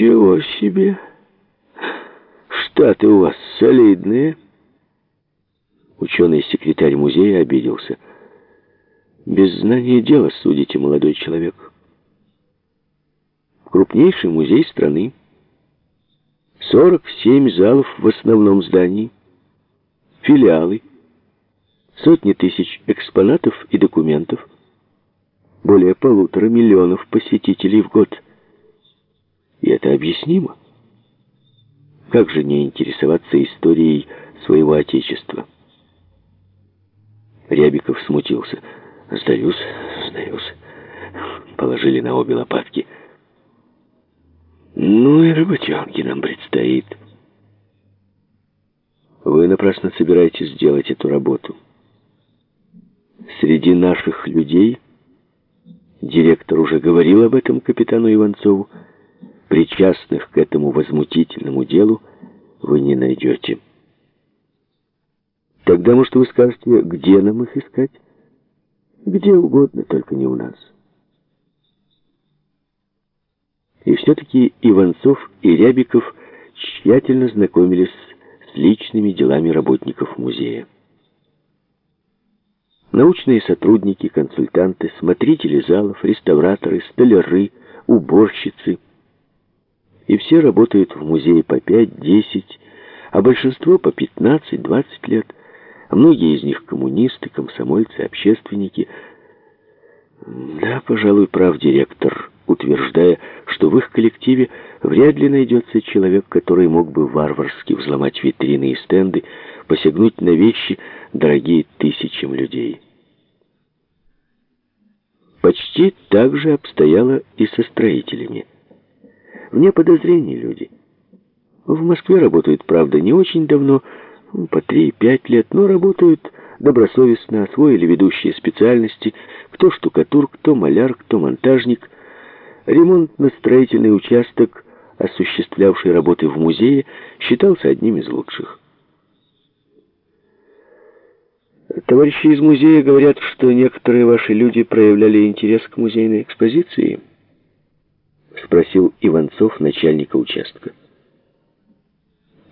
Ничего себе! Штаты у вас солидные. Ученый-секретарь музея обиделся. Без знания дела судите, молодой человек. Крупнейший музей страны. 47 залов в основном здании. Филиалы. Сотни тысяч экспонатов и документов. Более полутора миллионов посетителей в год. И это объяснимо. Как же не интересоваться историей своего Отечества? Рябиков смутился. «Сдаюсь, сдаюсь». Положили на обе лопатки. «Ну и работенки нам предстоит». «Вы напрасно собираетесь сделать эту работу. Среди наших людей, директор уже говорил об этом капитану Иванцову, причастных к этому возмутительному делу вы не найдете». Тогда, может, вы скажете, где нам их искать? Где угодно, только не у нас. И все-таки Иванцов и Рябиков тщательно знакомились с личными делами работников музея. Научные сотрудники, консультанты, смотрители залов, реставраторы, столяры, уборщицы. И все работают в музее по 5-10, а большинство по 15-20 лет – а многие из них коммунисты, комсомольцы, общественники. Да, пожалуй, прав директор, утверждая, что в их коллективе вряд ли найдется человек, который мог бы варварски взломать витрины и стенды, посягнуть на вещи, дорогие тысячам людей. Почти так же обстояло и со строителями. Вне подозрений люди. В Москве работают, правда, не очень давно, ну, по три-пять лет, но работают добросовестно, освоили ведущие специальности, кто штукатур, кто маляр, кто монтажник. Ремонтно-строительный участок, осуществлявший работы в музее, считался одним из лучших. Товарищи из музея говорят, что некоторые ваши люди проявляли интерес к музейной экспозиции? Спросил Иванцов начальника участка.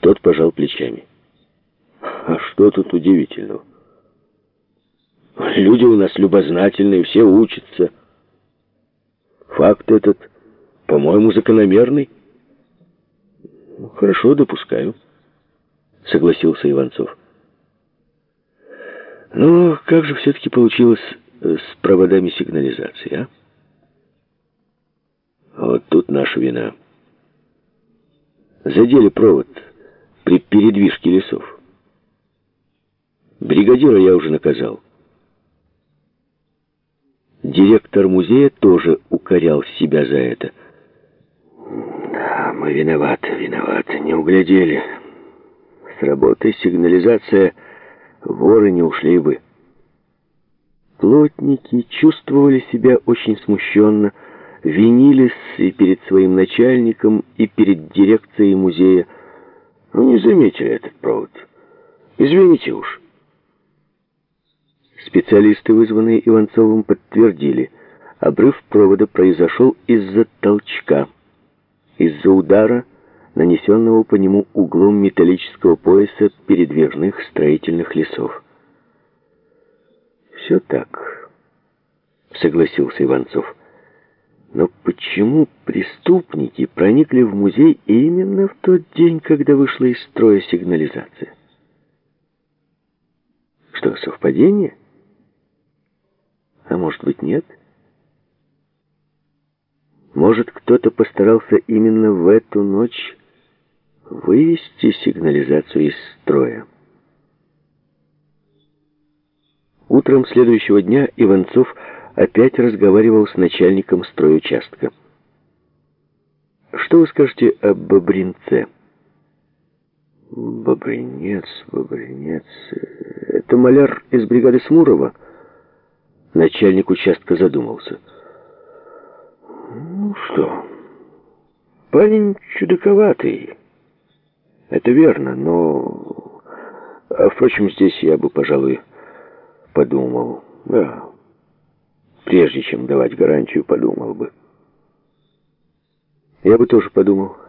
Тот пожал плечами. А что тут удивительного? Люди у нас любознательные, все учатся. Факт этот, по-моему, закономерный. Ну, хорошо, допускаю, согласился Иванцов. Но как же все-таки получилось с проводами сигнализации, а? Вот тут наша вина. Задели провод при передвижке лесов. Бригадира я уже наказал. Директор музея тоже укорял себя за это. Да, мы виноваты, виноваты, не углядели. С работой сигнализация воры не ушли бы. Плотники чувствовали себя очень смущенно, винились и перед своим начальником, и перед дирекцией музея. Ну, не заметили этот провод. Извините уж. Специалисты, вызванные Иванцовым, подтвердили, обрыв провода произошел из-за толчка, из-за удара, нанесенного по нему углом металлического пояса передвижных строительных лесов. «Все так», — согласился Иванцов. «Но почему преступники проникли в музей именно в тот день, когда вышла из строя сигнализация? Что, совпадение?» А может быть, нет? Может, кто-то постарался именно в эту ночь вывести сигнализацию из строя. Утром следующего дня Иванцов опять разговаривал с начальником стройучастка. «Что вы скажете о Бобринце?» «Бобринец, Бобринец... Это маляр из бригады Смурова?» Начальник участка задумался. «Ну что, парень чудаковатый. Это верно, но... А, впрочем, здесь я бы, пожалуй, подумал. Да, прежде чем давать гарантию, подумал бы». Я бы тоже подумал.